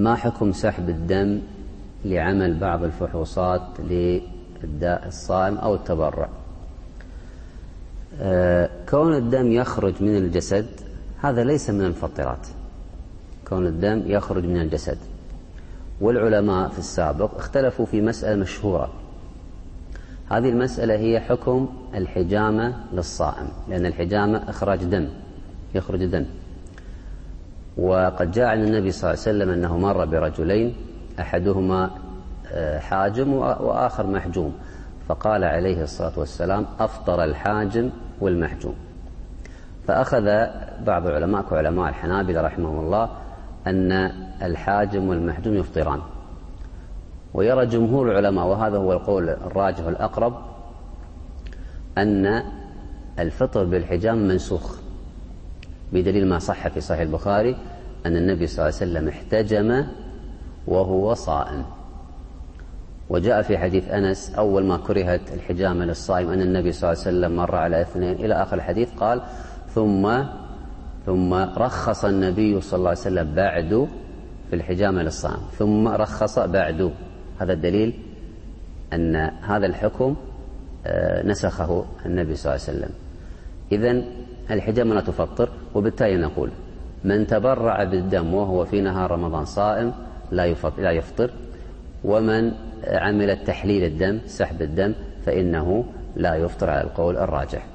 ما حكم سحب الدم لعمل بعض الفحوصات للداء الصائم أو التبرع؟ آه، كون الدم يخرج من الجسد هذا ليس من المفطرات. كون الدم يخرج من الجسد. والعلماء في السابق اختلفوا في مسألة مشهورة. هذه المسألة هي حكم الحجامة للصائم لأن الحجامة إخراج دم يخرج دم. وقد جاء عن النبي صلى الله عليه وسلم أنه مر برجلين أحدهما آه، حاجم وآخر محجوم. فقال عليه الصلاة والسلام أفطر الحاجم والمحجوم. فأخذ بعض العلماء كعلماء الحنابلة رحمهم الله أن الحاجم والمحجوم يفطران. ويرى جمهور العلماء وهذا هو القول الراجح الأقرب أن الفطر بالحجام منسوخ بدليل ما صح في صحيح البخاري. أن النبي صلى الله عليه وسلم احتجم وهو صائم. وجاء في حديث أنس أول ما كرهت الحجامة للصائم أن النبي صلى الله عليه وسلم مر على اثنين. إلى آخر الحديث قال ثم ثم رخص النبي صلى الله عليه وسلم بعد في الحجامة للصائم. ثم رخص بعد. هذا الدليل أن هذا الحكم آه، نسخه النبي صلى الله عليه وسلم. إذا الحجامة لا تفطر وبالتالي نقول من تبرع بالدم وهو في نهار رمضان صائم لا لا يفطر ومن عمل تحليل الدم سحب الدم فإنه لا يفطر على القول الراجح.